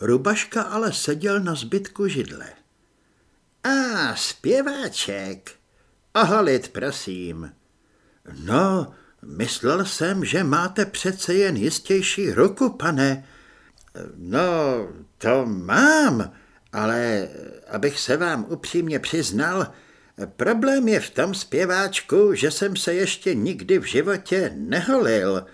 Rubaška ale seděl na zbytku židle. A, zpěváček. Oholit, prosím. No, myslel jsem, že máte přece jen jistější ruku, pane. No, to mám, ale abych se vám upřímně přiznal, problém je v tom zpěváčku, že jsem se ještě nikdy v životě neholil.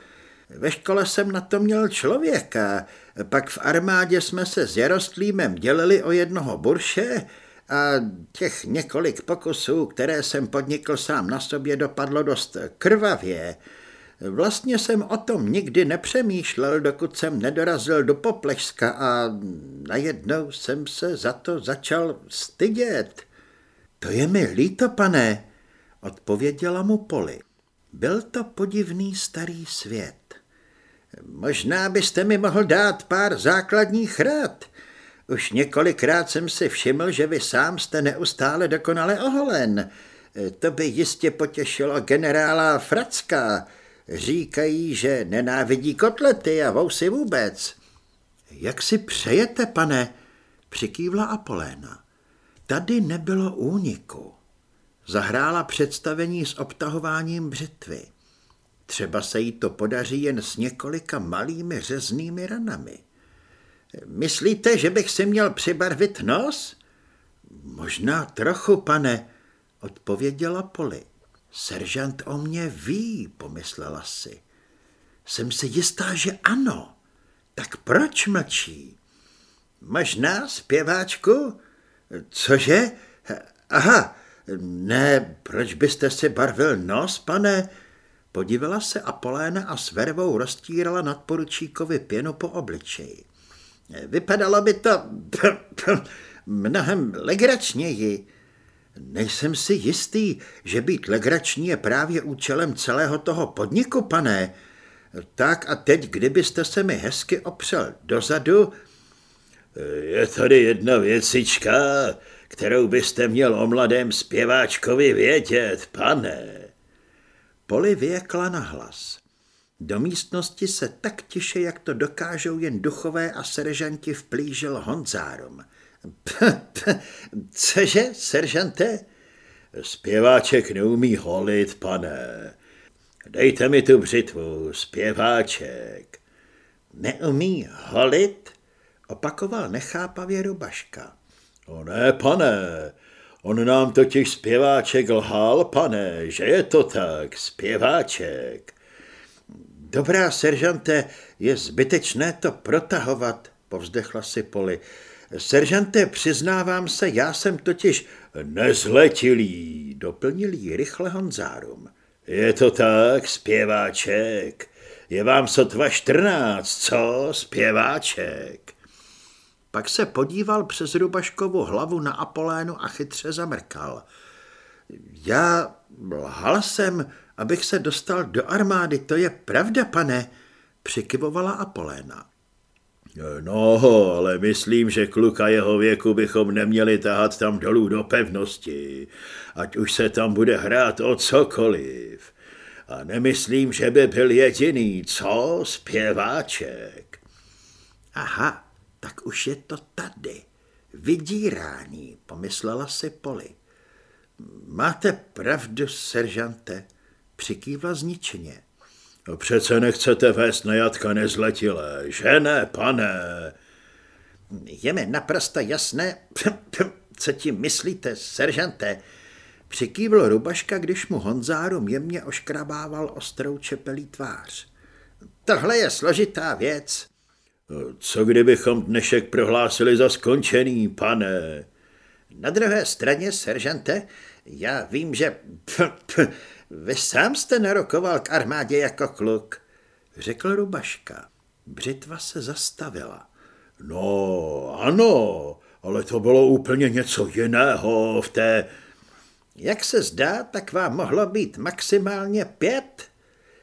Ve škole jsem na to měl člověka, pak v armádě jsme se s Jarostlímem dělili o jednoho burše a těch několik pokusů, které jsem podnikl sám na sobě, dopadlo dost krvavě. Vlastně jsem o tom nikdy nepřemýšlel, dokud jsem nedorazil do Poplešska a najednou jsem se za to začal stydět. To je mi líto, pane, odpověděla mu Poli. Byl to podivný starý svět. Možná byste mi mohl dát pár základních rad. Už několikrát jsem si všiml, že vy sám jste neustále dokonale oholen. To by jistě potěšilo generála Fracka. Říkají, že nenávidí kotlety a vousy vůbec. Jak si přejete, pane? Přikývla Apoléna. Tady nebylo úniku. Zahrála představení s obtahováním břitvy. Třeba se jí to podaří jen s několika malými řeznými ranami. Myslíte, že bych si měl přibarvit nos? Možná trochu, pane, odpověděla Poli. Seržant o mě ví, pomyslela si. Jsem si jistá, že ano. Tak proč mlčí? Možná, zpěváčku? Cože? Aha, ne, proč byste si barvil nos, pane? Podívala se Apoléna a s vervou roztírala nadporučíkovi pěnu po obličeji. Vypadalo by to mnohem legračněji. Nejsem si jistý, že být legrační je právě účelem celého toho podniku, pane. Tak a teď, kdybyste se mi hezky opřel dozadu... Je tady jedna věcička, kterou byste měl o mladém zpěváčkovi vědět, pane. Poli vyjekla na hlas. Do místnosti se tak tiše, jak to dokážou jen duchové a seržanti vplížil Honzárum. Cože, seržante? Zpěváček neumí holit, pane. Dejte mi tu břitvu, zpěváček. Neumí holit? Opakoval nechápavě Rubaška. O ne, pane, On nám totiž zpěváček lhal, pane, že je to tak, zpěváček. Dobrá, seržante, je zbytečné to protahovat, povzdechla si Poli. Seržante, přiznávám se, já jsem totiž nezletilý, doplnil jí rychle Honzárum. Je to tak, zpěváček. Je vám sotva čtrnáct, co, zpěváček? Pak se podíval přes Rubaškovu hlavu na Apolénu a chytře zamrkal. Já lhal jsem, abych se dostal do armády, to je pravda, pane, přikyvovala Apoléna. No, ale myslím, že kluka jeho věku bychom neměli tahat tam dolů do pevnosti, ať už se tam bude hrát o cokoliv. A nemyslím, že by byl jediný, co, zpěváček. Aha, tak už je to tady. Vydírání, pomyslela si Poli. Máte pravdu, seržante, přikývla zničeně. No přece nechcete vést na jatka nezletilé, že ne, pane? Je mi naprosto jasné, co tím myslíte, seržante. Přikývl Rubaška, když mu Honzárum jemně oškrabával ostrou čepelí tvář. Tohle je složitá věc. Co kdybychom dnešek prohlásili za skončený, pane? Na druhé straně, seržante, já vím, že vy sám jste narokoval k armádě jako kluk, řekl Rubaška. Břitva se zastavila. No, ano, ale to bylo úplně něco jiného v té... Jak se zdá, tak vám mohlo být maximálně pět,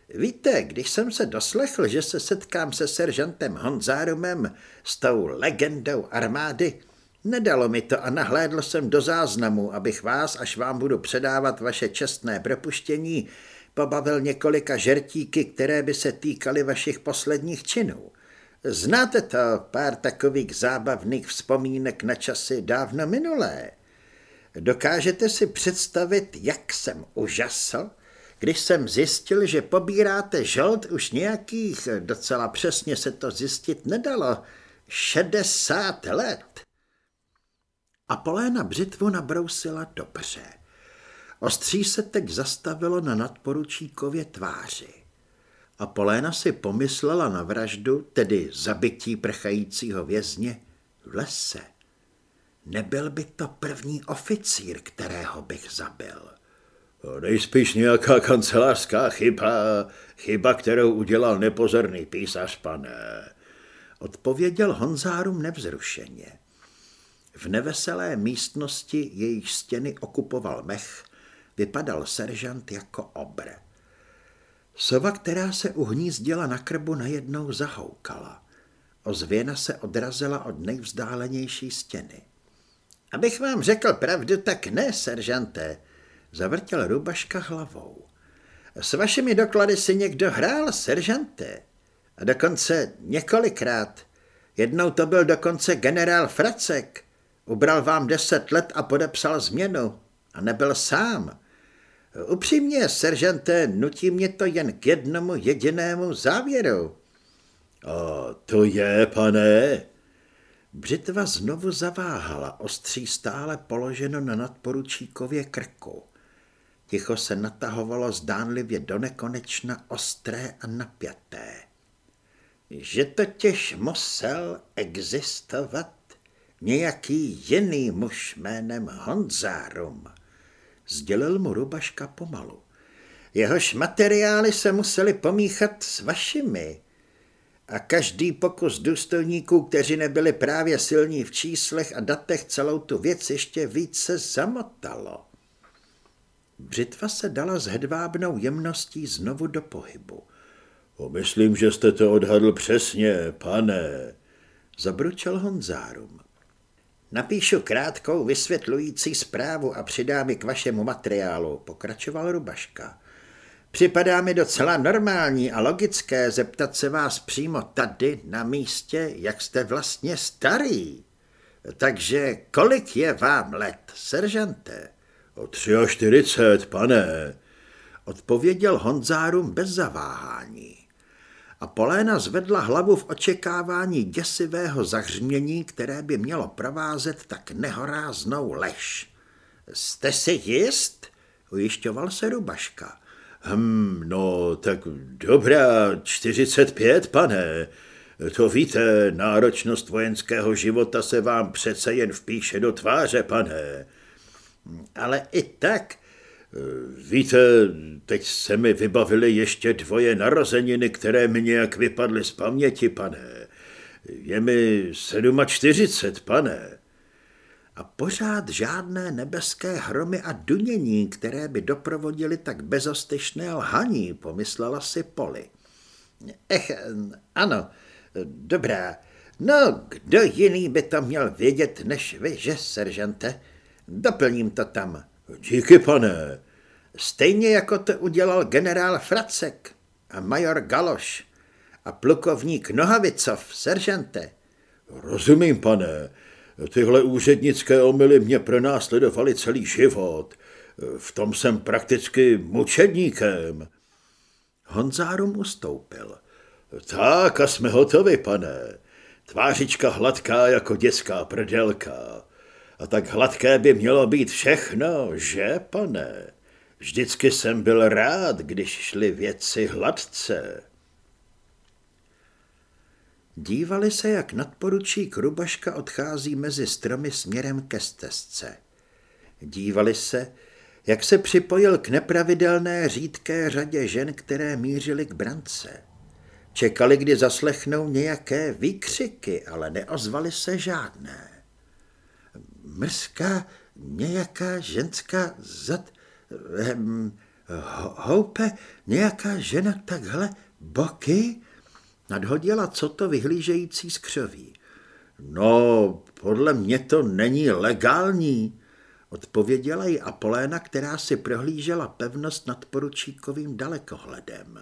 Víte, když jsem se doslechl, že se setkám se seržantem Honzárumem, s tou legendou armády, nedalo mi to a nahlédl jsem do záznamu, abych vás, až vám budu předávat vaše čestné propuštění, pobavil několika žertíky, které by se týkaly vašich posledních činů. Znáte to, pár takových zábavných vzpomínek na časy dávno minulé. Dokážete si představit, jak jsem užasl, když jsem zjistil, že pobíráte žolt už nějakých, docela přesně se to zjistit nedalo, 60 let. A Poléna břitvu nabrousila dobře. Ostří se teď zastavilo na nadporučíkově tváři. A Poléna si pomyslela na vraždu, tedy zabití prchajícího vězně, v lese. Nebyl by to první oficír, kterého bych zabil. Nejspíš nějaká kancelářská chyba, chyba, kterou udělal nepozorný písař, pane. Odpověděl Honzárum nevzrušeně. V neveselé místnosti jejich stěny okupoval mech, vypadal seržant jako obr. Sova, která se uhnízdila na krbu, najednou zahoukala. Ozvěna se odrazila od nejvzdálenější stěny. Abych vám řekl pravdu, tak ne, seržante, zavrtěl Rubaška hlavou. S vašimi doklady si někdo hrál, seržante. A dokonce několikrát. Jednou to byl dokonce generál Fracek. Ubral vám deset let a podepsal změnu. A nebyl sám. Upřímně, seržante, nutí mě to jen k jednomu jedinému závěru. A to je, pane? Břitva znovu zaváhala, ostří stále položeno na nadporučíkově krku. Ticho se natahovalo zdánlivě do nekonečna ostré a napjaté. Že totiž musel existovat nějaký jiný muž jménem Honzárum, sdělil mu Rubaška pomalu. Jehož materiály se museli pomíchat s vašimi. A každý pokus důstojníků, kteří nebyli právě silní v číslech a datech, celou tu věc ještě více zamotalo. Břitva se dala s hedvábnou jemností znovu do pohybu. Myslím, že jste to odhadl přesně, pane, zabručel Honzárum. Napíšu krátkou vysvětlující zprávu a přidám ji k vašemu materiálu, pokračoval Rubaška. Připadá mi docela normální a logické zeptat se vás přímo tady na místě, jak jste vlastně starý. Takže kolik je vám let, seržante? O 43, pane, odpověděl Honzárum bez zaváhání. A Poléna zvedla hlavu v očekávání děsivého zahřmění, které by mělo provázet tak nehoráznou lež. Jste si jist? ujišťoval se Rubaška. Hm, no, tak dobrá, 45, pane. To víte, náročnost vojenského života se vám přece jen vpíše do tváře, pane. Ale i tak... Víte, teď se mi vybavily ještě dvoje narozeniny, které mi nějak vypadly z paměti, pane. Je mi 47, pane a pořád žádné nebeské hromy a dunění, které by doprovodily tak bezostyšné lhaní, pomyslela si Poli. Ech, ano, dobrá. No, kdo jiný by to měl vědět, než vy, že, seržante? Doplním to tam. Díky, pane. Stejně jako to udělal generál Fracek a major Galoš a plukovník Nohavicov, seržante. Rozumím, pane. Tyhle úřednické omily mě pronásledovaly celý život. V tom jsem prakticky mučedníkem. Honzárum ustoupil. Tak a jsme hotovi, pane. Tvářička hladká jako dětská prdelka. A tak hladké by mělo být všechno, že, pane? Vždycky jsem byl rád, když šly věci hladce. Dívali se, jak nadporučík Rubaška odchází mezi stromy směrem ke stezce. Dívali se, jak se připojil k nepravidelné řídké řadě žen, které mířily k brance. Čekali, kdy zaslechnou nějaké výkřiky, ale neozvali se žádné. Mrzká nějaká ženská zad... Hm, houpe nějaká žena takhle boky? Nadhodila co to vyhlížející skřoví. No, podle mě to není legální, odpověděla jí Apoléna, která si prohlížela pevnost nad poručíkovým dalekohledem.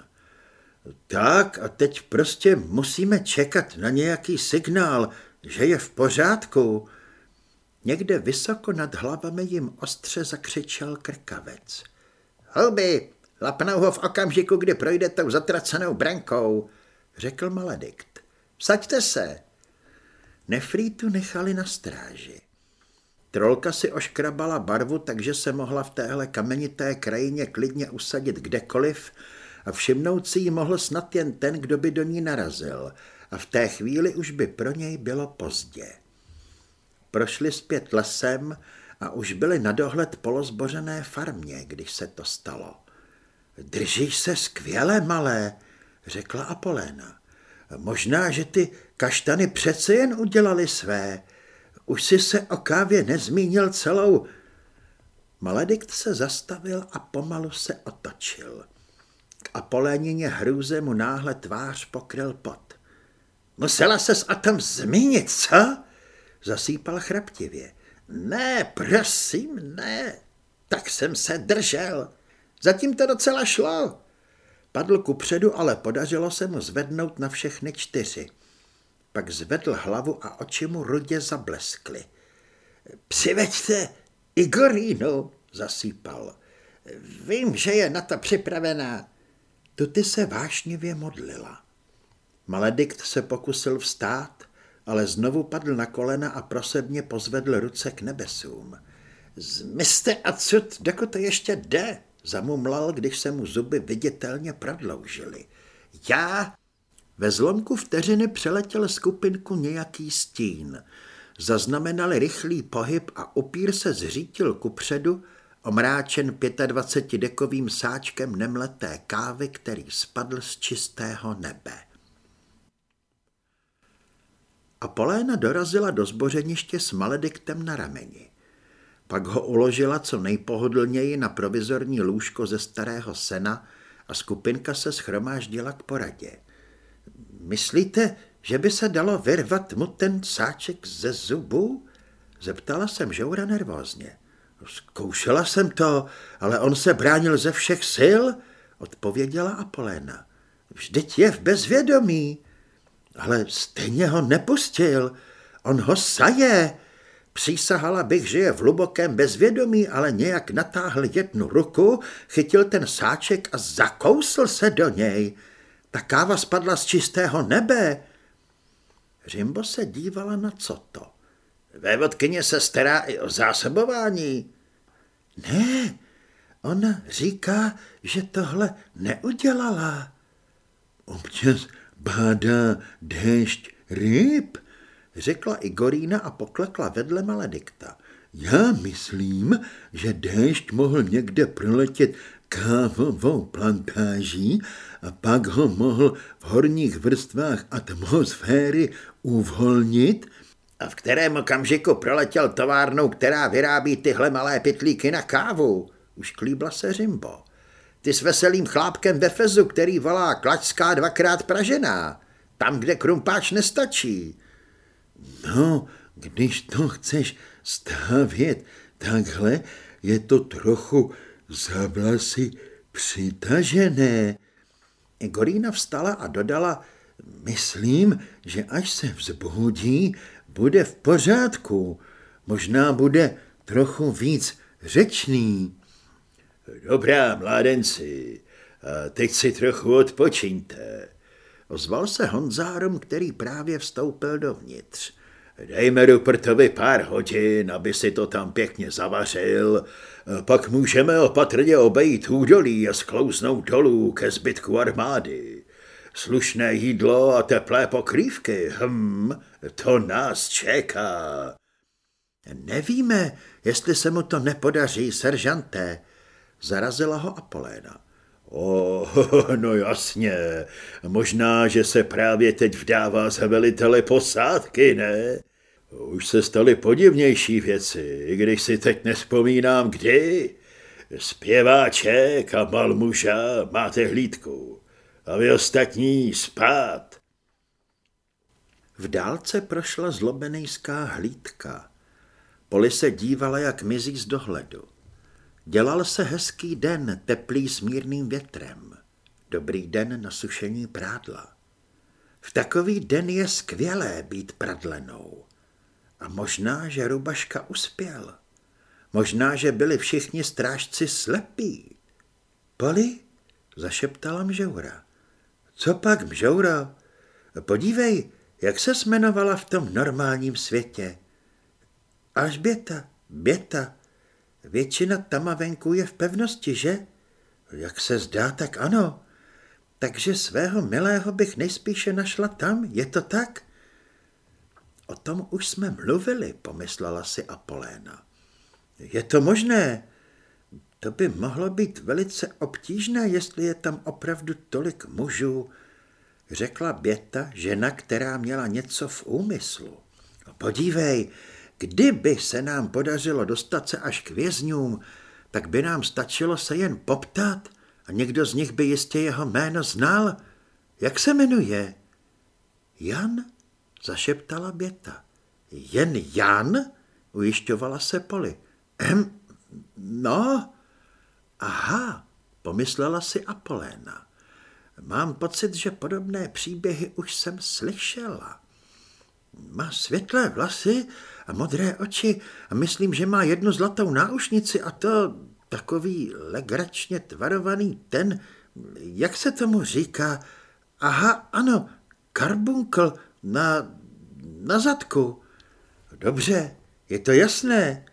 Tak a teď prostě musíme čekat na nějaký signál, že je v pořádku. Někde vysoko nad hlavami jim ostře zakřičel krkavec. Houby, lapnou ho v okamžiku, kdy projde tou zatracenou brankou, řekl Maledikt. Vsaďte se. Nefrýtu nechali na stráži. Trolka si oškrabala barvu, takže se mohla v téhle kamenité krajině klidně usadit kdekoliv a všimnout si ji mohl snad jen ten, kdo by do ní narazil a v té chvíli už by pro něj bylo pozdě. Prošli zpět lesem a už byli na dohled polozbořené farmě, když se to stalo. Držíš se skvěle, malé, řekla Apoléna. Možná, že ty kaštany přece jen udělali své. Už si se o kávě nezmínil celou. Maledikt se zastavil a pomalu se otočil. K Apolénině hrůze mu náhle tvář pokryl pot. Musela ses o tom zmínit, co? Zasýpal chraptivě. Ne, prosím, ne. Tak jsem se držel. Zatím to docela šlo. Padl ku předu, ale podařilo se mu zvednout na všechny čtyři. Pak zvedl hlavu a oči mu rudě zableskly. Přiveďte Igorínu, zasýpal. Vím, že je na to připravená. Tuty se vášnivě modlila. Maledikt se pokusil vstát, ale znovu padl na kolena a prosebně pozvedl ruce k nebesům. Zmizte cud, dokud to ještě jde, zamumlal, když se mu zuby viditelně prodloužily. Já... Ve zlomku vteřiny přeletěl skupinku nějaký stín. Zaznamenali rychlý pohyb a upír se zřítil kupředu, omráčen 25-dekovým sáčkem nemleté kávy, který spadl z čistého nebe. Apoléna dorazila do zbořeniště s malediktem na rameni. Pak ho uložila co nejpohodlněji na provizorní lůžko ze starého sena a skupinka se schromáždila k poradě. Myslíte, že by se dalo vyrvat mu ten sáček ze zubů? Zeptala jsem Žoura nervózně. Zkoušela jsem to, ale on se bránil ze všech sil, odpověděla Apoléna. Vždyť je v bezvědomí. Ale stejně ho nepustil. On ho saje. Přísahala bych, že je v hlubokém bezvědomí, ale nějak natáhl jednu ruku, chytil ten sáček a zakousl se do něj. Ta káva spadla z čistého nebe. Řimbo se dívala na co to. Vévodkyně se stará i o zásobování. Ne, ona říká, že tohle neudělala. Občas bádá déšť ryb, řekla Igorína a poklekla vedle maledikta. Já myslím, že déšť mohl někde proletět kávovou plantáží a pak ho mohl v horních vrstvách atmosféry uvolnit. A v kterém okamžiku proletěl továrnou, která vyrábí tyhle malé pytlíky na kávu? Už klíbla se Rimbo. Ty s veselým chlápkem ve fezu, který volá klačská dvakrát pražená. Tam, kde krumpáč nestačí. No, když to chceš stavět takhle, je to trochu za vlasy přitažené. Gorína vstala a dodala, myslím, že až se vzbudí, bude v pořádku. Možná bude trochu víc řečný. Dobrá, mládenci, teď si trochu odpočiňte. Ozval se Honzárom, který právě vstoupil dovnitř. Dejme Rupertovi pár hodin, aby si to tam pěkně zavařil, pak můžeme opatrně obejít údolí a sklouznout dolů ke zbytku armády. Slušné jídlo a teplé pokrývky, hm, to nás čeká. Nevíme, jestli se mu to nepodaří, seržanté, zarazila ho Apoléna. O, no jasně, možná, že se právě teď vdává za velitele posádky, ne? Už se staly podivnější věci, i když si teď nespomínám, kdy. Zpěváček a malmuža máte hlídku a vy ostatní spát. V dálce prošla zlobenejská hlídka. Poli se dívala, jak mizí z dohledu. Dělal se hezký den, teplý s mírným větrem. dobrý den na sušení prádla. V takový den je skvělé být pradlenou. A možná, že Rubaška uspěl. Možná, že byli všichni strážci slepí. Poli? zašeptala Mžoura. Co pak, Mžouro? Podívej, jak se jmenovala v tom normálním světě. Alžběta, Běta. Většina tamavenků je v pevnosti, že? Jak se zdá, tak ano. Takže svého milého bych nejspíše našla tam, je to tak? O tom už jsme mluvili, pomyslela si Apoléna. Je to možné. To by mohlo být velice obtížné, jestli je tam opravdu tolik mužů, řekla Běta, žena, která měla něco v úmyslu. Podívej, kdyby se nám podařilo dostat se až k vězňům, tak by nám stačilo se jen poptat a někdo z nich by jistě jeho jméno znal. Jak se jmenuje? Jan, zašeptala Běta. Jen Jan? ujišťovala se Poli. Ehm, no, aha, pomyslela si Apoléna. Mám pocit, že podobné příběhy už jsem slyšela. Má světlé vlasy a modré oči a myslím, že má jednu zlatou náušnici a to takový legračně tvarovaný ten, jak se tomu říká, aha, ano, karbunkl na, na zadku. Dobře, je to jasné.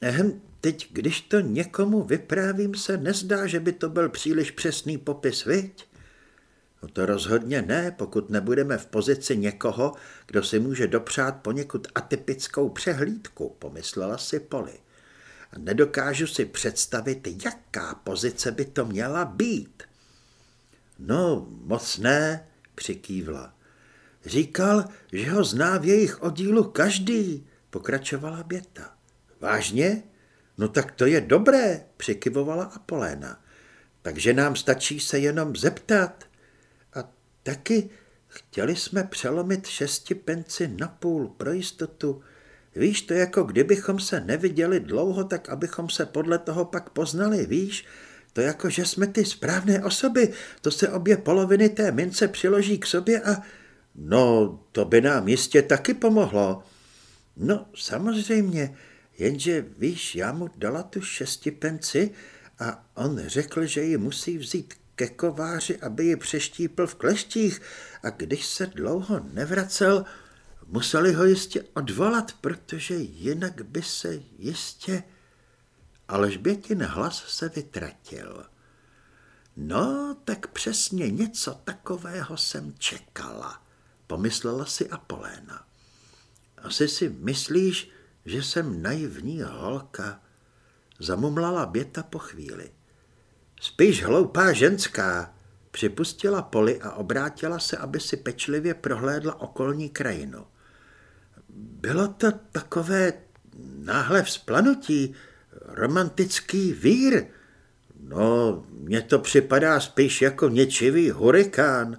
Ehem, teď, když to někomu vyprávím, se nezdá, že by to byl příliš přesný popis, viď? No to rozhodně ne, pokud nebudeme v pozici někoho, kdo si může dopřát poněkud atypickou přehlídku, pomyslela si Poli. A nedokážu si představit, jaká pozice by to měla být. No, moc ne, přikývla. Říkal, že ho zná v jejich oddílu každý, pokračovala Běta. Vážně? No tak to je dobré, přikyvovala Apoléna. Takže nám stačí se jenom zeptat. Taky chtěli jsme přelomit šesti penci na půl pro jistotu. Víš, to jako kdybychom se neviděli dlouho, tak abychom se podle toho pak poznali, víš? To jako, že jsme ty správné osoby, to se obě poloviny té mince přiloží k sobě a... No, to by nám jistě taky pomohlo. No, samozřejmě, jenže víš, já mu dala tu šestipenci a on řekl, že ji musí vzít ke kováři, aby ji přeštípl v kleštích a když se dlouho nevracel, museli ho jistě odvolat, protože jinak by se jistě... Alžbětin hlas se vytratil. No, tak přesně něco takového jsem čekala, pomyslela si Apoléna. Asi si myslíš, že jsem naivní holka, zamumlala Běta po chvíli. Spíš hloupá ženská, připustila Poli a obrátila se, aby si pečlivě prohlédla okolní krajinu. Bylo to takové náhle vzplanutí, romantický vír. No, mně to připadá spíš jako něčivý hurikán,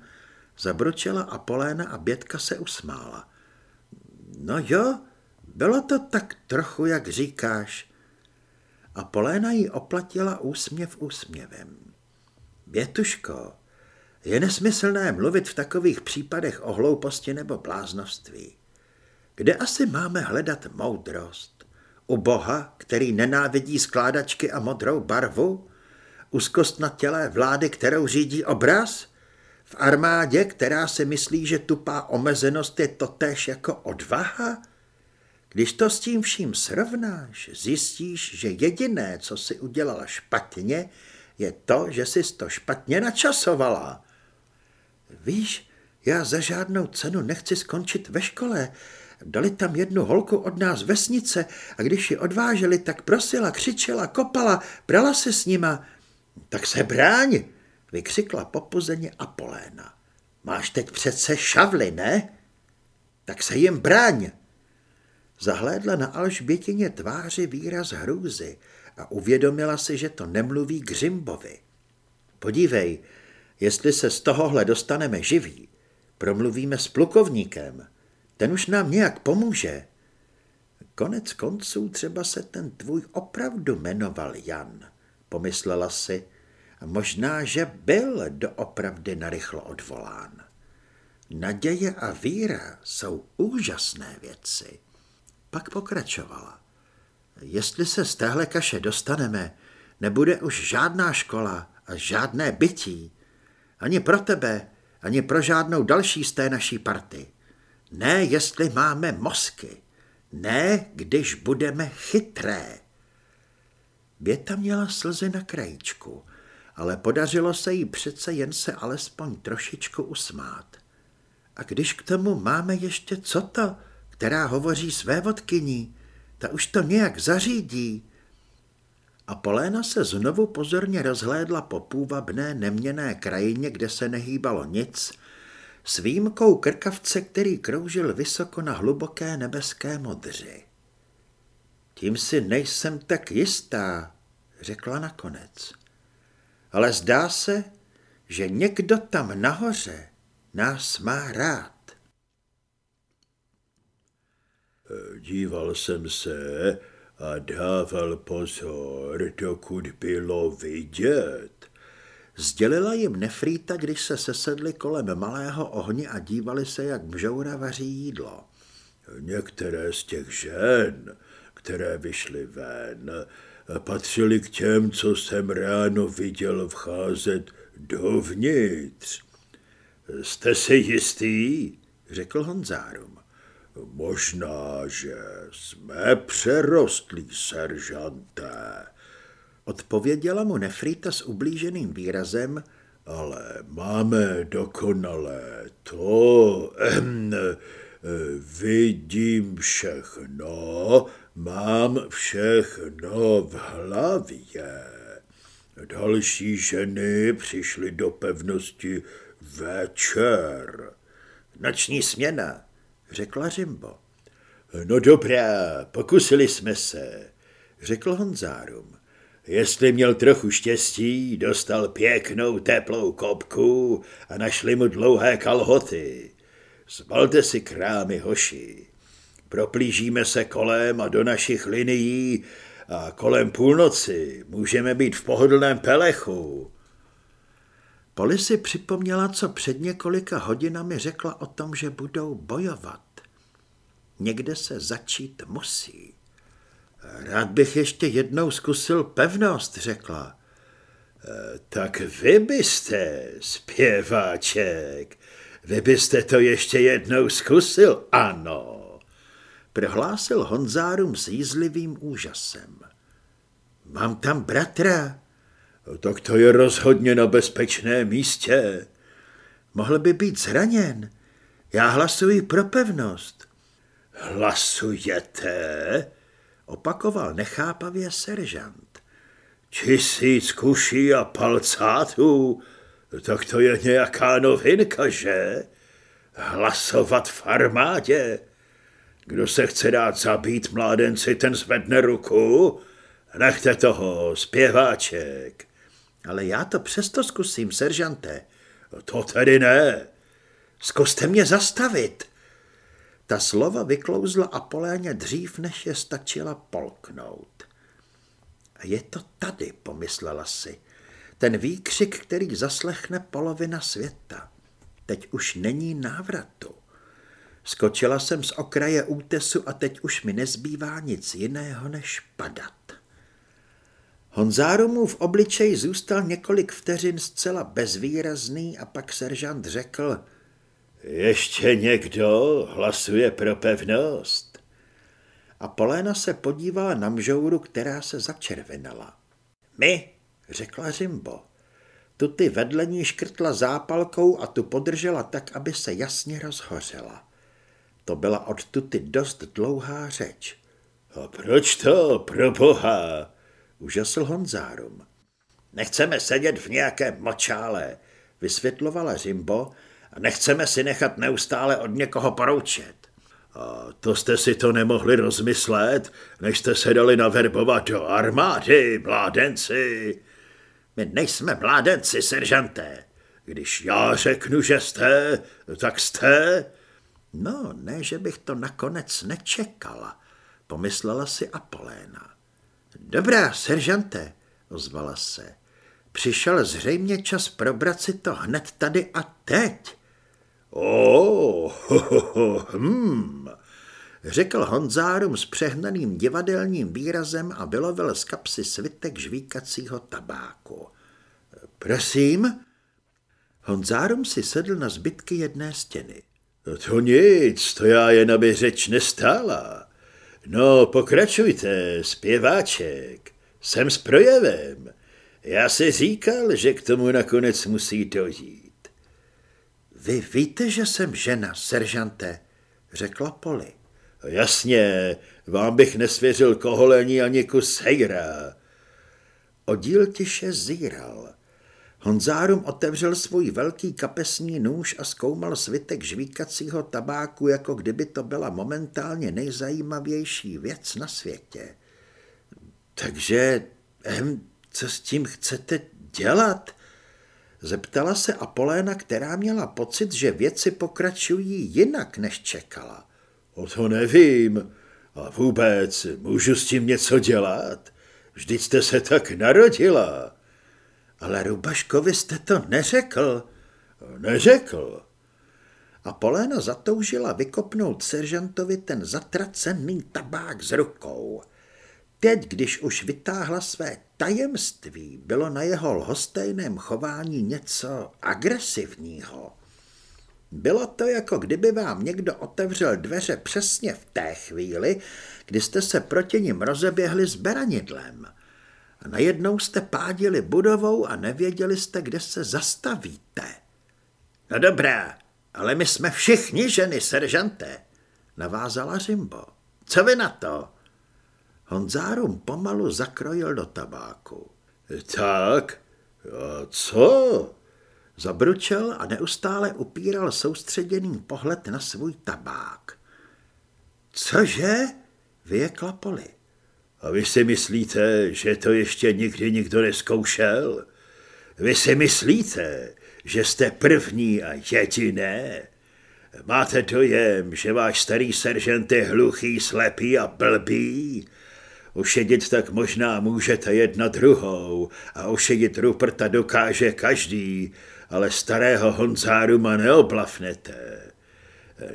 zabročela Apoléna a Bětka se usmála. No jo, bylo to tak trochu, jak říkáš, a Poléna jí oplatila úsměv úsměvem. Bětuško, je nesmyslné mluvit v takových případech o hlouposti nebo bláznovství. Kde asi máme hledat moudrost? U Boha, který nenávidí skládačky a modrou barvu? Úzkost na tělé vlády, kterou řídí obraz? V armádě, která si myslí, že tupá omezenost je totéž jako odvaha? Když to s tím vším srovnáš, zjistíš, že jediné, co si udělala špatně, je to, že jsi to špatně načasovala. Víš, já za žádnou cenu nechci skončit ve škole. Dali tam jednu holku od nás vesnice a když ji odváželi, tak prosila, křičela, kopala, brala se s nima. Tak se bráň, vykřikla popuzeně Apoléna. Máš teď přece šavly, ne? Tak se jim bráň. Zahlédla na Alžbětině tváři výraz hrůzy a uvědomila si, že to nemluví Gřimbovi. Podívej, jestli se z tohohle dostaneme živí, promluvíme s plukovníkem. Ten už nám nějak pomůže. Konec konců třeba se ten tvůj opravdu jmenoval Jan, pomyslela si, Možná, že byl doopravdy narychlo odvolán. Naděje a víra jsou úžasné věci. Pak pokračovala. Jestli se z téhle kaše dostaneme, nebude už žádná škola a žádné bytí. Ani pro tebe, ani pro žádnou další z té naší party. Ne, jestli máme mozky. Ne, když budeme chytré. Věta měla slzy na krajíčku, ale podařilo se jí přece jen se alespoň trošičku usmát. A když k tomu máme ještě co to, která hovoří své vodkyní, ta už to nějak zařídí. A Poléna se znovu pozorně rozhlédla po půvabné neměné krajině, kde se nehýbalo nic, s výjimkou krkavce, který kroužil vysoko na hluboké nebeské modři. Tím si nejsem tak jistá, řekla nakonec. Ale zdá se, že někdo tam nahoře nás má rád. Díval jsem se a dával pozor, dokud bylo vidět. Sdělila jim Nefrýta, když se sesedli kolem malého ohně a dívali se, jak bžoura vaří jídlo. Některé z těch žen, které vyšly ven, patřily k těm, co jsem ráno viděl vcházet dovnitř. Jste si jistý? řekl Honzárum. Možná, že jsme přerostlí, seržanté. Odpověděla mu Nefrita s ublíženým výrazem, ale máme dokonalé to, ehm, vidím všechno, mám všechno v hlavě. Další ženy přišly do pevnosti večer. Noční směna, řekla Řimbo. No dobrá, pokusili jsme se, řekl Honzárum. Jestli měl trochu štěstí, dostal pěknou teplou kopku a našli mu dlouhé kalhoty. Zbalte si krámy, hoši. Proplížíme se kolem a do našich linií a kolem půlnoci můžeme být v pohodlném pelechu. Poli si připomněla, co před několika hodinami řekla o tom, že budou bojovat. Někde se začít musí. Rád bych ještě jednou zkusil pevnost, řekla. E, tak vy byste, zpěváček, vy byste to ještě jednou zkusil, ano, prohlásil Honzárum s jízlivým úžasem. Mám tam bratra. Tak to je rozhodně na bezpečné místě. Mohl by být zraněn. Já hlasuji pro pevnost. Hlasujete? Opakoval nechápavě seržant. Tisíc kuší a palcátů, tak to je nějaká novinka, že? Hlasovat v armádě? Kdo se chce dát zabít mládenci, ten zvedne ruku? Nechte toho, zpěváček. Ale já to přesto zkusím, seržante. To tedy ne. Zkuste mě zastavit. Ta slova vyklouzla Apoléně dřív, než je stačila polknout. A je to tady, pomyslela si. Ten výkřik, který zaslechne polovina světa. Teď už není návratu. Skočila jsem z okraje útesu a teď už mi nezbývá nic jiného, než padat. Honzárumův obličej zůstal několik vteřin zcela bezvýrazný a pak seržant řekl – ještě někdo hlasuje pro pevnost? A Poléna se podívala na mžouru, která se začervenala. My, řekla Řimbo. Tu ty vedle ní škrtla zápalkou a tu podržela tak, aby se jasně rozhořela. To byla od tuty dost dlouhá řeč. A proč to, pro boha? Užasl Honzárum. Nechceme sedět v nějaké močále, vysvětlovala Řimbo a nechceme si nechat neustále od někoho poroučet. A to jste si to nemohli rozmyslet, než jste se dali naverbovat do armády, mládenci. My nejsme mládenci, seržanté. Když já řeknu, že jste, tak jste. No, ne, že bych to nakonec nečekala, pomyslela si Apoléna. Dobrá, seržante, ozvala se. Přišel zřejmě čas probrat si to hned tady a teď. Oh, ho, ho, ho, hm, řekl Honzárum s přehnaným divadelním výrazem a vylovil z kapsy svitek žvíkacího tabáku. Prosím? Honzárum si sedl na zbytky jedné stěny. To nic, to já jen aby řeč nestála. No, pokračujte, zpěváček. Jsem s projevem. Já si říkal, že k tomu nakonec musí dojít. Vy víte, že jsem žena, seržante, řekla Poli. Jasně, vám bych nesvěřil koholení ani kus hejra. Odíl tiše zíral. Honzárum otevřel svůj velký kapesní nůž a zkoumal svitek žvíkacího tabáku, jako kdyby to byla momentálně nejzajímavější věc na světě. Takže, ehm, co s tím chcete dělat? Zeptala se Apoléna, která měla pocit, že věci pokračují jinak, než čekala. O to nevím. A vůbec, můžu s tím něco dělat? Vždyť jste se tak narodila. Ale Rubaškovi jste to neřekl. Neřekl. A Poléna zatoužila vykopnout seržantovi ten zatracený tabák z rukou. Teď, když už vytáhla své tajemství, bylo na jeho lhostejném chování něco agresivního. Bylo to jako kdyby vám někdo otevřel dveře přesně v té chvíli, kdy jste se proti nim rozeběhli s beranidlem. A najednou jste pádili budovou a nevěděli jste, kde se zastavíte. No dobrá, ale my jsme všichni ženy, seržante, navázala Rimbo. Co vy na to? Honzárum pomalu zakrojil do tabáku. Tak, a co? Zabručel a neustále upíral soustředěný pohled na svůj tabák. Cože? Vyjekla Poli. A vy si myslíte, že to ještě nikdy nikdo neskoušel? Vy si myslíte, že jste první a jediné? Máte dojem, že váš starý seržent je hluchý, slepý a blbý? Ušedit tak možná můžete jedna druhou a ušedit Ruperta dokáže každý, ale starého Honzáruma neoblafnete.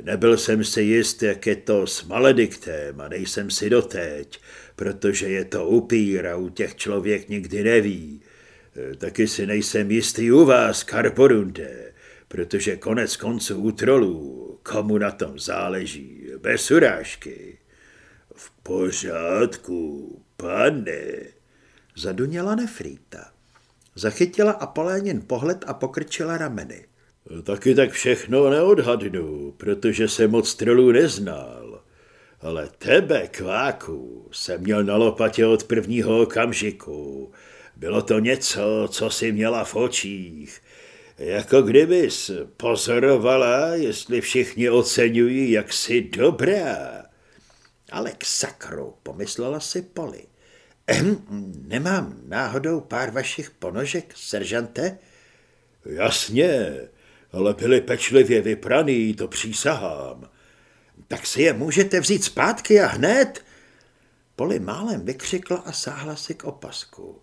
Nebyl jsem si jist, jak je to s malediktem a nejsem si doteď, protože je to upír a u těch člověk nikdy neví. Taky si nejsem jistý u vás, Karporunde, protože konec konců u trolů, komu na tom záleží, bez urážky. V pořádku, pane, zaduněla Nefrýta. Zachytila Apolénin pohled a pokrčila rameny. Taky tak všechno neodhadnu, protože se moc trolů neznal. Ale tebe, kváku, jsem měl na lopatě od prvního okamžiku. Bylo to něco, co si měla v očích. Jako kdybys pozorovala, jestli všichni oceňují, jak jsi dobrá. Ale k sakru, pomyslela si Poli. Ehm, nemám náhodou pár vašich ponožek, seržante? Jasně, ale byli pečlivě vypraný, to přísahám. Tak si je můžete vzít zpátky a hned? Poli málem vykřikla a sáhla si k opasku.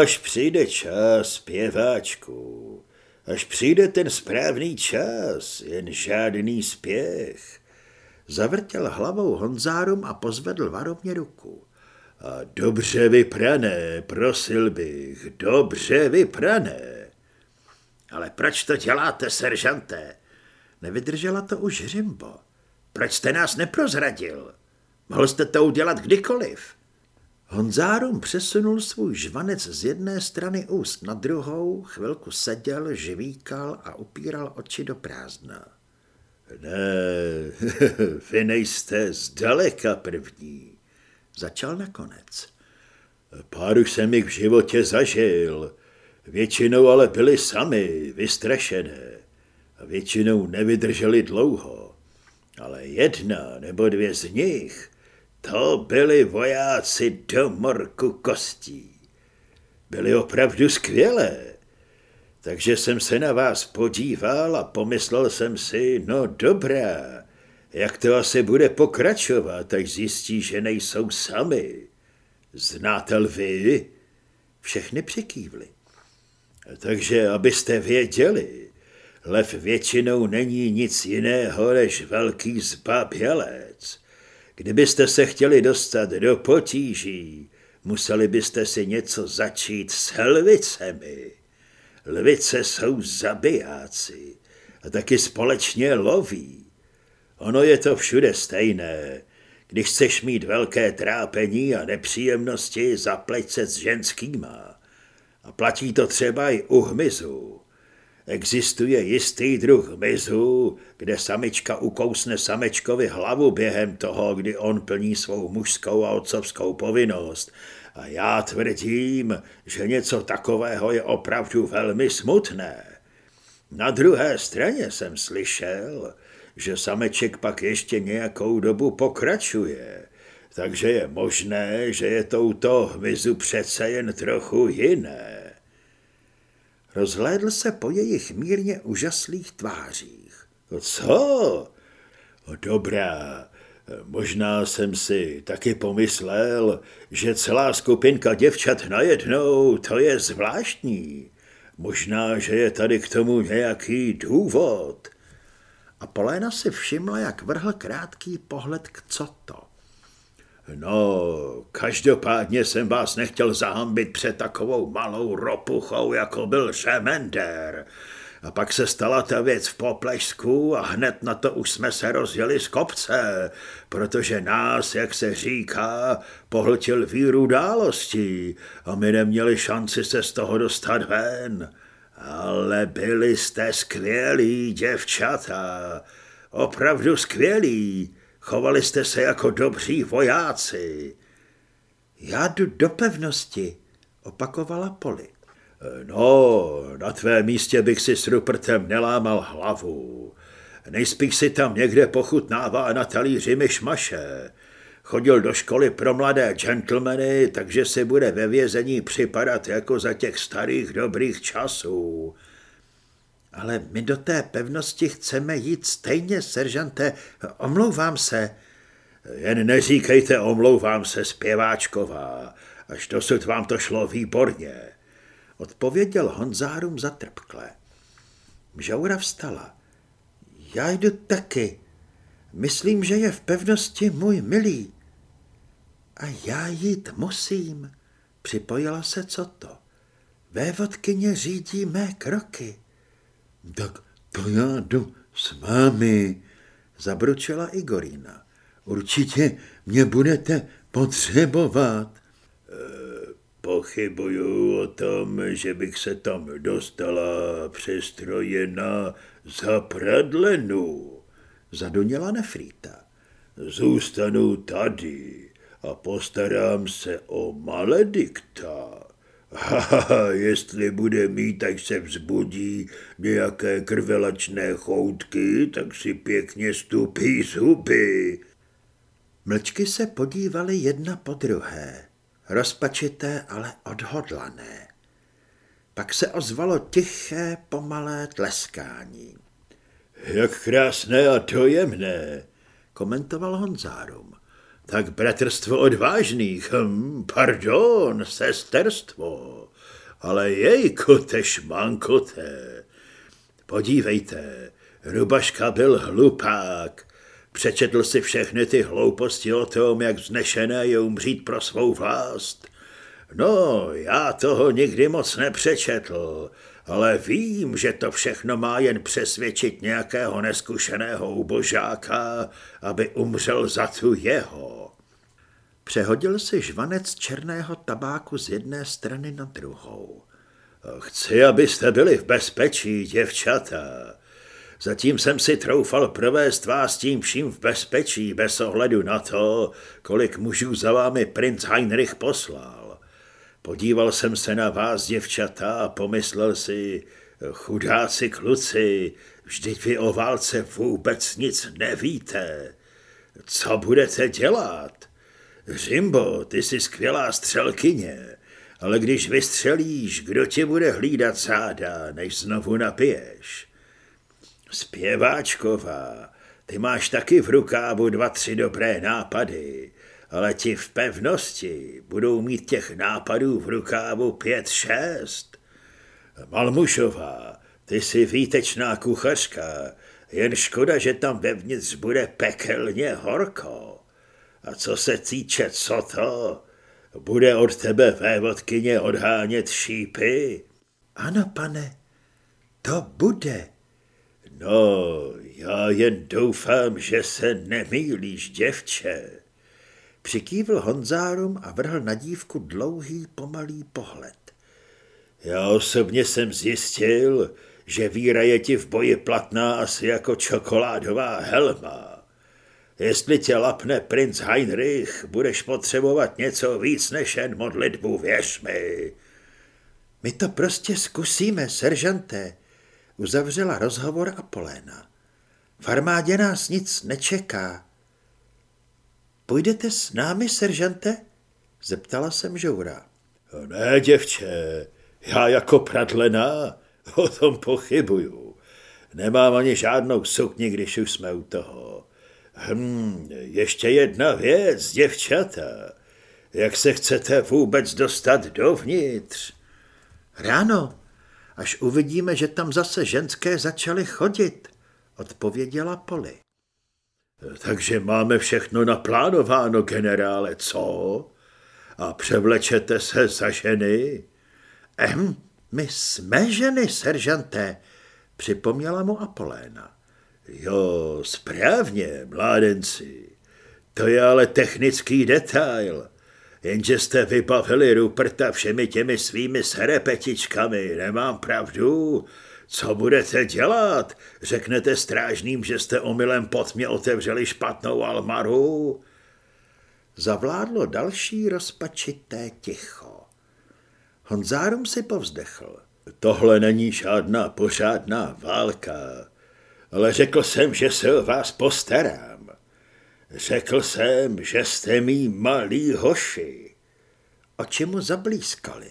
Až přijde čas, zpěváčku, až přijde ten správný čas, jen žádný spěch. Zavrtěl hlavou Honzárum a pozvedl varovně ruku. A dobře vyprané, prosil bych, dobře vyprané. Ale proč to děláte, seržante? Nevydržela to už Řimbo. Proč jste nás neprozradil? Mohl jste to udělat kdykoliv. Honzárum přesunul svůj žvanec z jedné strany úst na druhou, chvilku seděl, živíkal a upíral oči do prázdna. Ne, vy nejste zdaleka první. Začal nakonec. Pár už jsem jich v životě zažil. Většinou ale byli sami, vystrašené. A většinou nevydrželi dlouho. Ale jedna nebo dvě z nich, to byli vojáci do morku kostí. Byli opravdu skvělé. Takže jsem se na vás podíval a pomyslel jsem si, no dobrá, jak to asi bude pokračovat, až zjistí, že nejsou sami? Znáte lvy? Všechny přikývly. Takže abyste věděli, lev většinou není nic jiného než velký zbabělec. Kdybyste se chtěli dostat do potíží, museli byste si něco začít s helvicemi. Lvice jsou zabijáci a taky společně loví. Ono je to všude stejné. Když chceš mít velké trápení a nepříjemnosti, zapleť se s ženskýma. A platí to třeba i u hmyzu. Existuje jistý druh hmyzu, kde samička ukousne samečkovi hlavu během toho, kdy on plní svou mužskou a otcovskou povinnost. A já tvrdím, že něco takového je opravdu velmi smutné. Na druhé straně jsem slyšel, že sameček pak ještě nějakou dobu pokračuje, takže je možné, že je touto hmyzu přece jen trochu jiné. Rozhlédl se po jejich mírně úžaslých tvářích. Co? Dobrá, možná jsem si taky pomyslel, že celá skupinka děvčat najednou, to je zvláštní. Možná, že je tady k tomu nějaký důvod. A Poléna si všimla, jak vrhl krátký pohled k co to. No, každopádně jsem vás nechtěl zahambit před takovou malou ropuchou, jako byl Řemender. A pak se stala ta věc v Poplešsku a hned na to už jsme se rozjeli z kopce, protože nás, jak se říká, pohltil víru dálostí a my neměli šanci se z toho dostat ven. Ale byli jste skvělí, děvčata, opravdu skvělí. Chovali jste se jako dobří vojáci. Já jdu do pevnosti, opakovala Poli. No, na tvé místě bych si s Rupertem nelámal hlavu. Nejspíš si tam někde pochutnává na talíři myšmaše. Chodil do školy pro mladé gentlemany, takže si bude ve vězení připadat jako za těch starých dobrých časů. Ale my do té pevnosti chceme jít stejně, seržante. Omlouvám se. Jen neříkejte omlouvám se, zpěváčková. Až dosud vám to šlo výborně. Odpověděl Honzárum zatrpkle. Žaura vstala. Já jdu taky. Myslím, že je v pevnosti můj milý. A já jít musím, připojila se co to. Vévodkyně řídí mé kroky. Tak to já jdu s vámi, zabručela Igorina. Určitě mě budete potřebovat. Pochybuju o tom, že bych se tam dostala přestroje na zapradlenu, zadoněla Nefrýta. Zůstanu tady a postarám se o maledikta. Jestli bude mít, tak se vzbudí nějaké krvelačné choutky, tak si pěkně stupí zuby. Mlčky se podívaly jedna po druhé rozpačité, ale odhodlané. Pak se ozvalo tiché, pomalé tleskání. Jak krásné a dojemné, komentoval Honzárum. Tak bratrstvo odvážných, hm, pardon, sesterstvo, ale jejkote šmankote. Podívejte, Rubaška byl hlupák, Přečetl si všechny ty hlouposti o tom, jak vznešené je umřít pro svou vlast. No, já toho nikdy moc nepřečetl, ale vím, že to všechno má jen přesvědčit nějakého neskušeného ubožáka, aby umřel za tu jeho. Přehodil si žvanec černého tabáku z jedné strany na druhou. Chci, abyste byli v bezpečí, děvčata. Zatím jsem si troufal provést vás tím vším v bezpečí, bez ohledu na to, kolik mužů za vámi princ Heinrich poslal. Podíval jsem se na vás, děvčata, a pomyslel si, chudáci kluci, vždyť vy o válce vůbec nic nevíte. Co budete dělat? Řimbo, ty jsi skvělá střelkyně, ale když vystřelíš, kdo tě bude hlídat záda, než znovu napiješ? Zpěváčková, ty máš taky v rukávu dva, tři dobré nápady, ale ti v pevnosti budou mít těch nápadů v rukávu pět, šest. Malmušová, ty jsi výtečná kuchařka, jen škoda, že tam vevnitř bude pekelně horko. A co se týče co to, bude od tebe vévodkyně odhánět šípy? Ano, pane, to bude. No, já jen doufám, že se nemýlíš, děvče. Přikývl Honzárum a vrhl na dívku dlouhý, pomalý pohled. Já osobně jsem zjistil, že víra je ti v boji platná asi jako čokoládová helma. Jestli tě lapne princ Heinrich, budeš potřebovat něco víc než jen modlitbu, věř mi. My to prostě zkusíme, seržanté, uzavřela rozhovor Apoléna. V armádě nás nic nečeká. Půjdete s námi, seržante? Zeptala jsem Žoura. Ne, děvče, já jako pradlená o tom pochybuju. Nemám ani žádnou sukni, když už jsme u toho. Hm, ještě jedna věc, děvčata. Jak se chcete vůbec dostat dovnitř? Ráno, až uvidíme, že tam zase ženské začaly chodit, odpověděla Poli. Takže máme všechno naplánováno, generále, co? A převlečete se za ženy? Ehm, my jsme ženy, seržanté, připomněla mu Apoléna. Jo, správně, mládenci. To je ale technický detail. Jenže jste vybavili Ruperta všemi těmi svými serepetičkami, nemám pravdu. Co budete dělat? Řeknete strážným, že jste omylem pod mě otevřeli špatnou almaru? Zavládlo další rozpačité ticho. Honzárum si povzdechl. Tohle není žádná pořádná válka, ale řekl jsem, že se o vás postarám. Řekl jsem, že jste mý malý hoši. Oči mu zablízkali.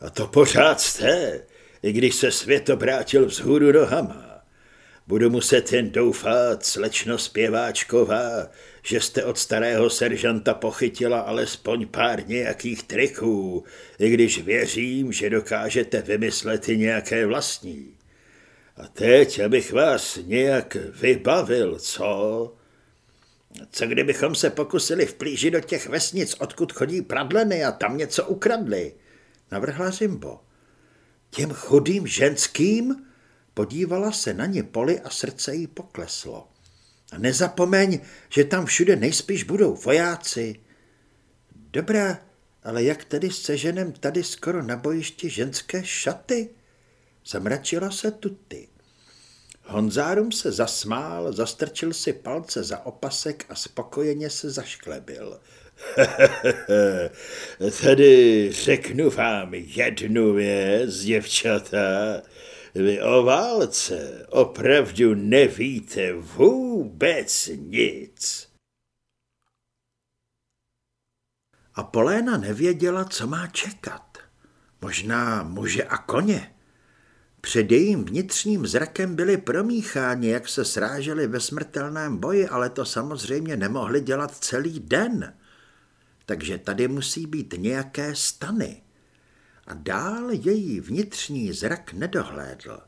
A to pořád jste, i když se svět obrátil vzhůru nohama. Budu muset jen doufat, slečno zpěváčková, že jste od starého seržanta pochytila alespoň pár nějakých triků, i když věřím, že dokážete vymyslet i nějaké vlastní. A teď, abych vás nějak vybavil, co? Co kdybychom se pokusili vplížit do těch vesnic, odkud chodí pradleny a tam něco ukradli? Navrhla Zimbo. Těm chudým ženským? Podívala se na ně poli a srdce jí pokleslo. A nezapomeň, že tam všude nejspíš budou vojáci. Dobrá, ale jak tedy seženem tady skoro na bojišti ženské šaty? Zamračila se tuty. Honzárum se zasmál, zastrčil si palce za opasek a spokojeně se zašklebil. Tady řeknu vám jednu věc, děvčata. Vy o válce opravdu nevíte vůbec nic. A Poléna nevěděla, co má čekat. Možná muže a koně. Před jejím vnitřním zrakem byli promícháni, jak se sráželi ve smrtelném boji, ale to samozřejmě nemohli dělat celý den. Takže tady musí být nějaké stany a dál její vnitřní zrak nedohlédl.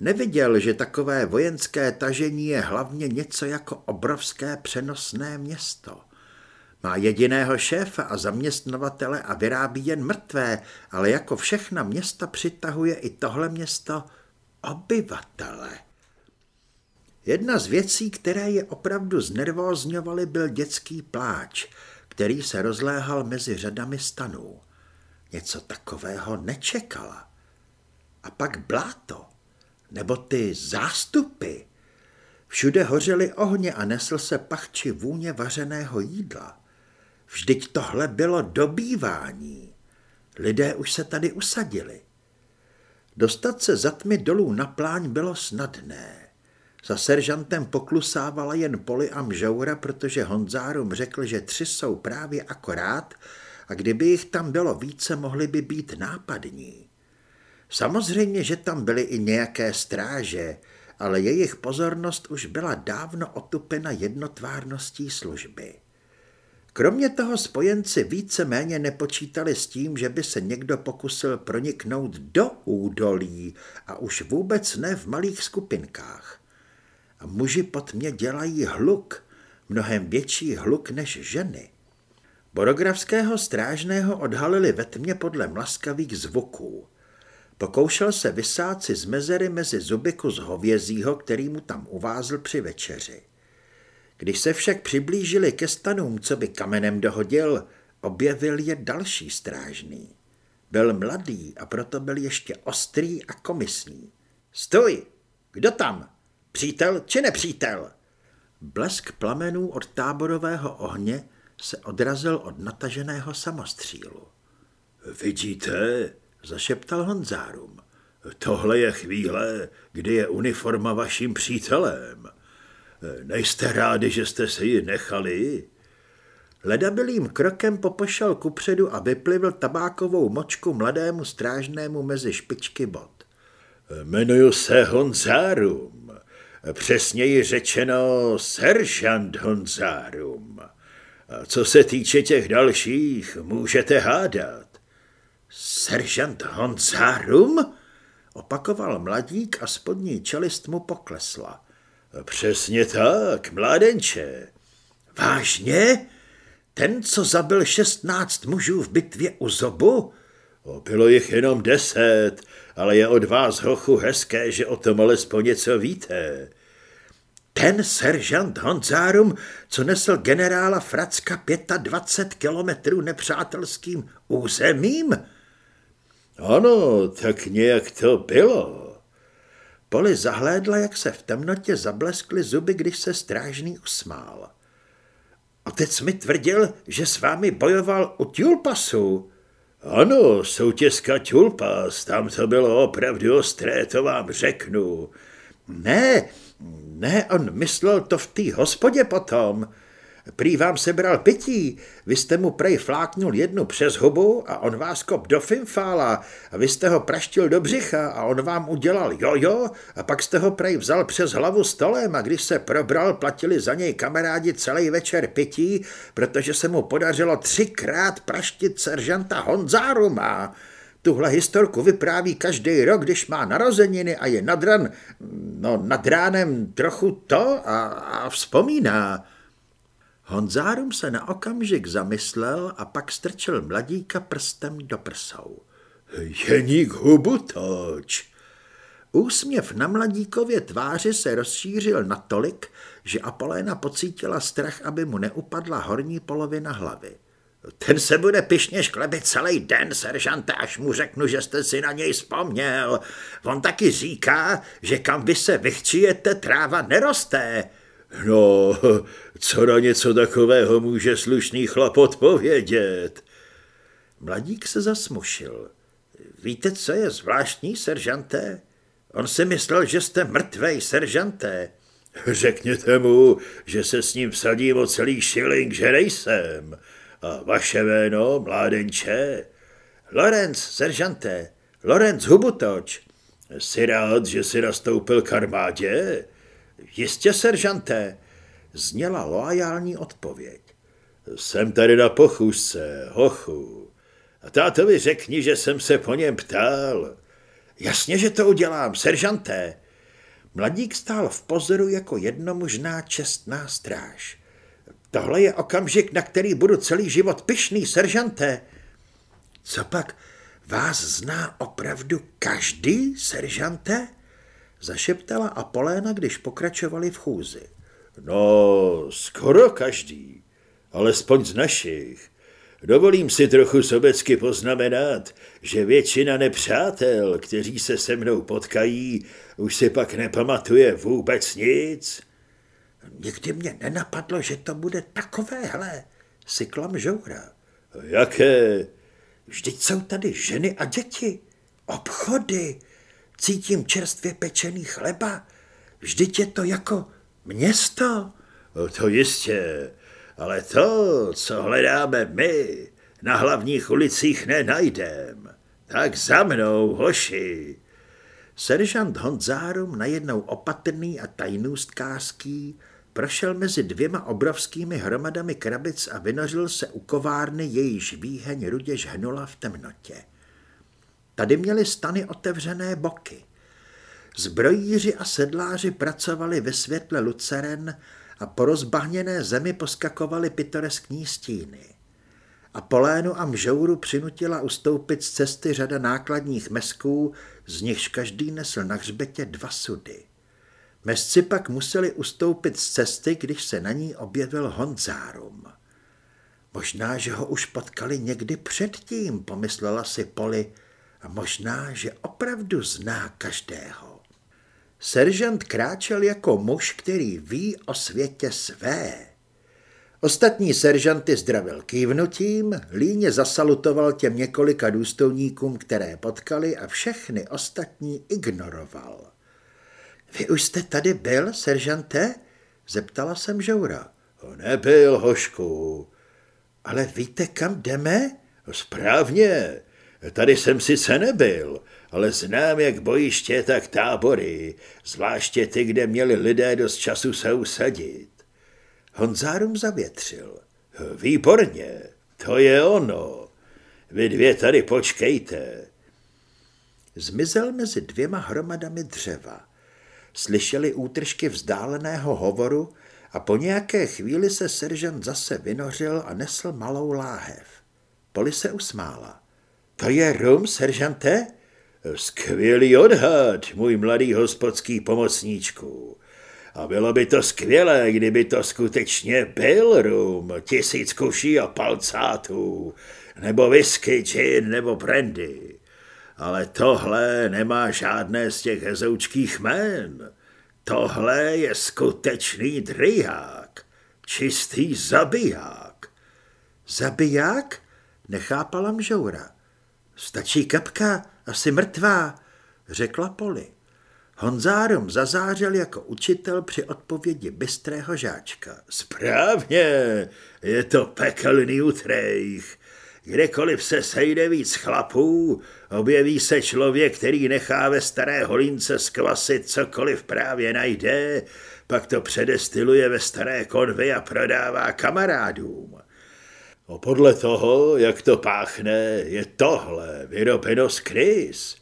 Neviděl, že takové vojenské tažení je hlavně něco jako obrovské přenosné město. Má jediného šéfa a zaměstnavatele a vyrábí jen mrtvé, ale jako všechna města přitahuje i tohle město obyvatele. Jedna z věcí, které je opravdu znervózňovaly, byl dětský pláč, který se rozléhal mezi řadami stanů. Něco takového nečekala. A pak bláto, nebo ty zástupy. Všude hořely ohně a nesl se pachči vůně vařeného jídla. Vždyť tohle bylo dobývání. Lidé už se tady usadili. Dostat se za tmy dolů na pláň bylo snadné. Za seržantem poklusávala jen Poli a Mžoura, protože Honzárum řekl, že tři jsou právě akorát a kdyby jich tam bylo více, mohli by být nápadní. Samozřejmě, že tam byly i nějaké stráže, ale jejich pozornost už byla dávno otupena jednotvárností služby. Kromě toho spojenci více méně nepočítali s tím, že by se někdo pokusil proniknout do údolí a už vůbec ne v malých skupinkách. A muži pod mě dělají hluk, mnohem větší hluk než ženy. Borografského strážného odhalili ve tmě podle mlaskavých zvuků. Pokoušel se vysát si z mezery mezi zuby kus hovězího, který mu tam uvázl při večeři. Když se však přiblížili ke stanům, co by kamenem dohodil, objevil je další strážný. Byl mladý a proto byl ještě ostrý a komisní. Stoj! Kdo tam? Přítel či nepřítel? Blesk plamenů od táborového ohně se odrazil od nataženého samostřílu. Vidíte, zašeptal Honzárum. Tohle je chvíle, kdy je uniforma vaším přítelem. Nejste rádi, že jste si ji nechali? Ledabilým krokem popošel kupředu a vyplivl tabákovou močku mladému strážnému mezi špičky bod. Jmenuji se Honzárum. Přesněji řečeno seržant Honzárum. Co se týče těch dalších, můžete hádat. Seržant Honzárum? Opakoval mladík a spodní čelist mu poklesla. Přesně tak, mládenče. Vážně? Ten, co zabil šestnáct mužů v bitvě u Zobu? Bylo jich jenom deset, ale je od vás, hochu, hezké, že o tom alespoň něco víte. Ten seržant Honzárum, co nesl generála Fracka 25 kilometrů nepřátelským územím? Ano, tak nějak to bylo. Poli zahlédla, jak se v temnotě zableskly zuby, když se strážný usmál. Otec mi tvrdil, že s vámi bojoval u Tulpasu. Ano, soutězka Tulpas, tam to bylo opravdu ostré, to vám řeknu. Ne, ne, on myslel to v té hospodě potom. Prý vám sebral pití, vy jste mu prej fláknul jednu přes hubu a on vás kop do fimfála a vy jste ho praštil do břicha a on vám udělal jojo a pak jste ho prej vzal přes hlavu stolem a když se probral, platili za něj kamarádi celý večer pití, protože se mu podařilo třikrát praštit seržanta Honzáruma. Tuhle historku vypráví každý rok, když má narozeniny a je nad, ran, no, nad ránem trochu to a, a vzpomíná. Honzárum se na okamžik zamyslel a pak strčil mladíka prstem do prsou. Jeník hubutoč! Úsměv na mladíkově tváři se rozšířil natolik, že Apoléna pocítila strach, aby mu neupadla horní polovina hlavy. Ten se bude pišně šklebit celý den, seržante, až mu řeknu, že jste si na něj vzpomněl. On taky říká, že kam vy se vychčijete, tráva neroste. No, co na něco takového může slušný chlap odpovědět? Mladík se zasmušil. Víte, co je zvláštní, seržanté? On si myslel, že jste mrtvej, seržanté. Řekněte mu, že se s ním vsadím o celý šiling, že nejsem. A vaše jméno, mládenče? Lorenz, seržanté. Lorenz Hubutoč. Jsi rád, že jsi nastoupil k armádě? Jistě, seržanté, zněla loajální odpověď. Jsem tady na pochůzce, hochu. A tátovi řekni, že jsem se po něm ptal. Jasně, že to udělám, seržanté. Mladík stál v pozoru jako jednomužná čestná stráž. Tohle je okamžik, na který budu celý život pyšný, seržanté. Co pak, vás zná opravdu každý, seržanté? zašeptala Apoléna, když pokračovali v chůzi. No, skoro každý, alespoň z našich. Dovolím si trochu sobecky poznamenat, že většina nepřátel, kteří se se mnou potkají, už si pak nepamatuje vůbec nic. Někdy mě nenapadlo, že to bude takovéhle, si klam žoura. Jaké? Vždyť jsou tady ženy a děti, obchody, cítím čerstvě pečený chleba. Vždyť je to jako město. O to jistě, ale to, co hledáme my, na hlavních ulicích nenajdem. Tak za mnou, hoši. Seržant Honzárum najednou opatrný a tajnůstkářský prošel mezi dvěma obrovskými hromadami krabic a vynořil se u kovárny, jejíž výheň rudě žhnula v temnotě. Tady měli stany otevřené boky. Zbrojíři a sedláři pracovali ve světle luceren a po rozbahněné zemi poskakovali pitoreskní stíny. A Polénu a Mžouru přinutila ustoupit z cesty řada nákladních mesků, z nichž každý nesl na hřbetě dva sudy. Mesci pak museli ustoupit z cesty, když se na ní objevil Honzárum. Možná, že ho už potkali někdy předtím, pomyslela si Poli, a možná, že opravdu zná každého. Seržant kráčel jako muž, který ví o světě své. Ostatní seržanty zdravil kývnutím, líně zasalutoval těm několika důstojníkům, které potkali a všechny ostatní ignoroval. Vy už jste tady byl, seržante? Zeptala jsem Žoura. Nebyl, hošku. Ale víte, kam jdeme? Správně. Tady jsem sice nebyl, ale znám jak bojiště, tak tábory, zvláště ty, kde měli lidé dost času se usadit. Honzárum zavětřil. Výborně, to je ono. Vy dvě tady počkejte. Zmizel mezi dvěma hromadami dřeva. Slyšeli útržky vzdáleného hovoru a po nějaké chvíli se seržant zase vynořil a nesl malou láhev. Poli se usmála. To je rum, seržante? Skvělý odhad, můj mladý hospodský pomocníčku. A bylo by to skvělé, kdyby to skutečně byl rum, tisíc kuší a palcátů, nebo whisky, gin, nebo brandy. Ale tohle nemá žádné z těch hezoučkých jmén. Tohle je skutečný dryják, čistý zabiják. Zabiják? Nechápala mžoura. Stačí kapka, asi mrtvá, řekla Poli. Honzárum zazářil jako učitel při odpovědi bystrého žáčka. Správně, je to pekelný utrejch. Kdekoliv se sejde víc chlapů, objeví se člověk, který nechá ve staré holince skvasit cokoliv právě najde, pak to předestiluje ve staré konvy a prodává kamarádům. A podle toho, jak to páchne, je tohle vyrobeno z krys.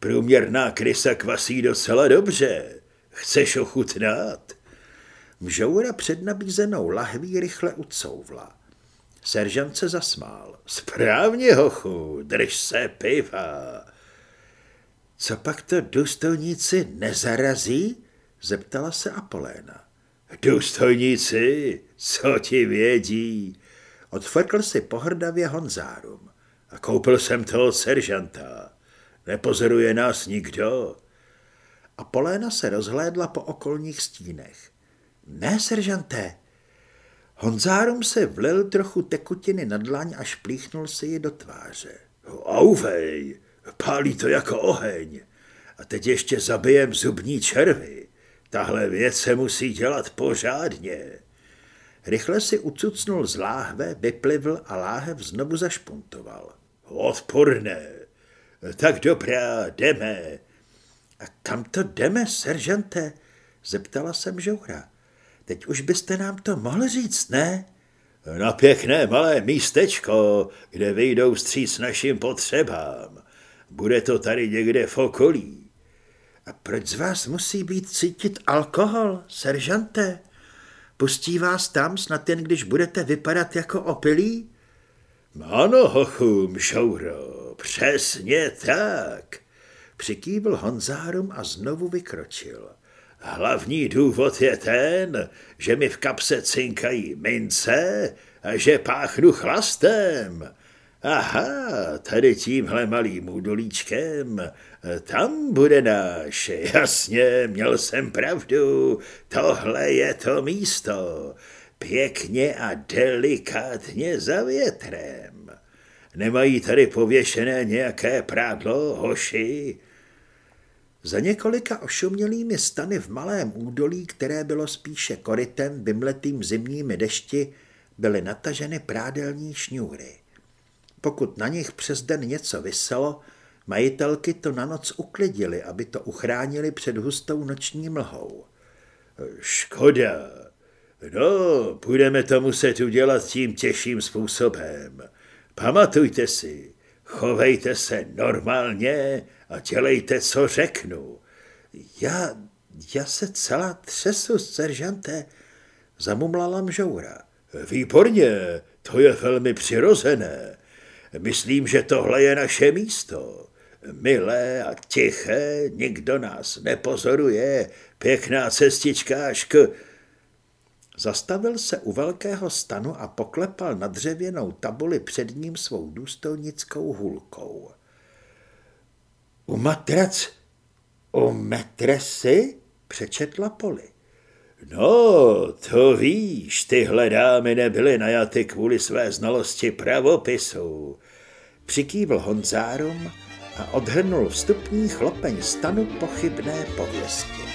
Průměrná krysa kvasí docela dobře. Chceš ochutnat? Mžoura před nabízenou lahví rychle ucouvla. Seržant se zasmál. Správně, hochu, drž se piva. Co pak to důstojníci nezarazí? Zeptala se Apoléna. Důstojníci, co ti vědí? Odfrkl si pohrdavě Honzárum. A koupil jsem to od seržanta. Nepozoruje nás nikdo. A Poléna se rozhlédla po okolních stínech. Ne, seržanté. Honzárum se vlil trochu tekutiny na dlaň a šplíchnul si ji do tváře. Auvej, pálí to jako oheň. A teď ještě zabijem zubní červy. Tahle věc se musí dělat pořádně. Rychle si ucucnul z láhve, vyplivl a láhev znovu zašpuntoval. Odporné. Tak dobrá, jdeme. A kam to jdeme, seržante? Zeptala jsem žoura. Teď už byste nám to mohl říct, ne? Na pěkné malé místečko, kde vyjdou stříc našim potřebám. Bude to tady někde v okolí. A proč z vás musí být cítit alkohol, seržante? Pustí vás tam snad jen, když budete vypadat jako opilí? Ano, hochu, mšouro, přesně tak. Přikývl Honzárum a znovu vykročil. Hlavní důvod je ten, že mi v kapse cinkají mince a že páchnu chlastem. Aha, tady tímhle malým údolíčkem, tam bude náš. Jasně, měl jsem pravdu, tohle je to místo. Pěkně a delikátně za větrem. Nemají tady pověšené nějaké prádlo, hoši? Za několika ošumělými stany v malém údolí, které bylo spíše korytem vymletým zimními dešti, byly nataženy prádelní šňůry. Pokud na nich přes den něco vyselo, majitelky to na noc uklidili, aby to uchránili před hustou noční mlhou. Škoda, No, budeme to muset udělat tím těžším způsobem. Pamatujte si, chovejte se normálně a dělejte, co řeknu. Já, já se celá třesu, seržante, zamumlala mžoura. Výborně, to je velmi přirozené. Myslím, že tohle je naše místo. Milé a tiché, nikdo nás nepozoruje, pěkná cestička až k... Zastavil se u velkého stanu a poklepal na dřevěnou tabuli před ním svou důstojnickou hulkou. U matrac, u metresy, přečetla Poli. No, to víš, tyhle dámy nebyly najaty kvůli své znalosti pravopisu. Přikývl Honzárum a odhrnul vstupní chlopeň stanu pochybné pověsti.